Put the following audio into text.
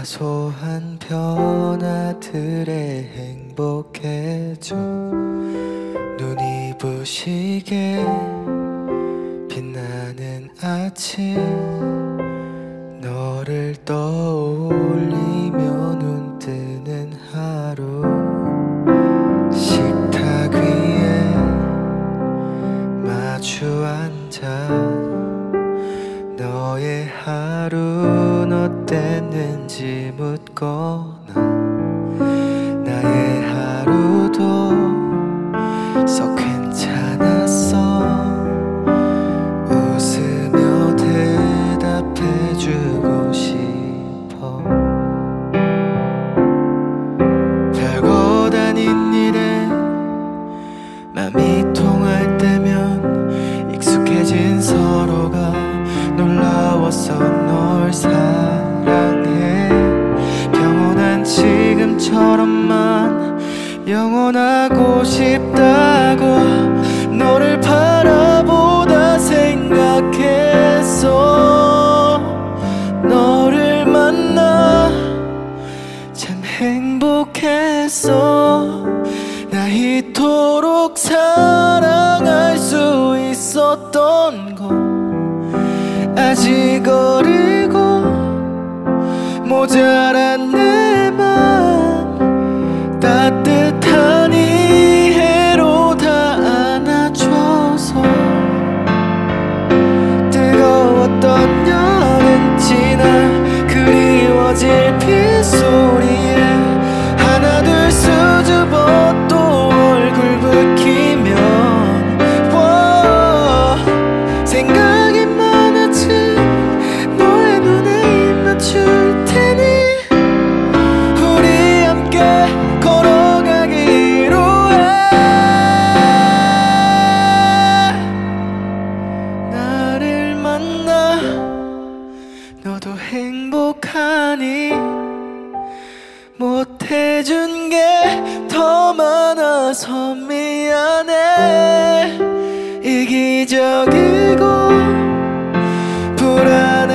사소한 변화들에 행복해져. 눈이 부시게 빛나는 아침 너의 하루는 어땠는지 묻거 영원하고 싶다고 너를 바라보다 생각했어 너를 만나 참 행복했어 나 이토록 사랑할 수 있었던 건 아직 어리고 내맘 따뜻한 이해로 다 안아줘서 뜨거웠던 여름 지나 그리워질 빗소 행복하니 못해준 게 더 많아서 미안해. 이기적이고 불안해